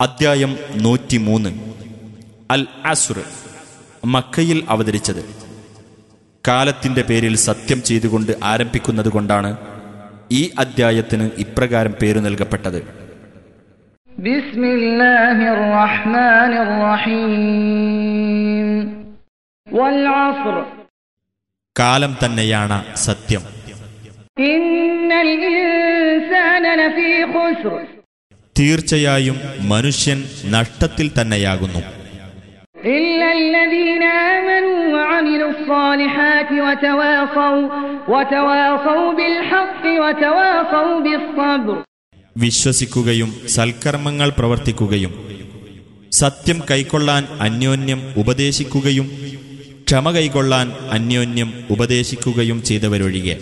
അദ്ധ്യായം നൂറ്റിമൂന്ന്. അൽ അസുർ മക്കയിൽ അവതരിച്ചത്. കാലത്തിന്റെ പേരിൽ സത്യം ചെയ്തുകൊണ്ട് ആരംഭിക്കുന്നത് കൊണ്ടാണ് ഈ അദ്ധ്യായത്തിന് ഇപ്രകാരം പേരു നൽകപ്പെട്ടത്. കാലം തന്നെയാണ് സത്യം. ഇൻസാന തീർച്ചയായും മനുഷ്യൻ നഷ്ടത്തിൽ തന്നെയാകുന്നു. വിശ്വസിക്കുകയും സൽക്കർമ്മങ്ങൾ പ്രവർത്തിക്കുകയും സത്യം കൈക്കൊള്ളാൻ അന്യോന്യം ഉപദേശിക്കുകയും ക്ഷമ കൈക്കൊള്ളാൻ അന്യോന്യം ഉപദേശിക്കുകയും ചെയ്തവരൊഴികെ.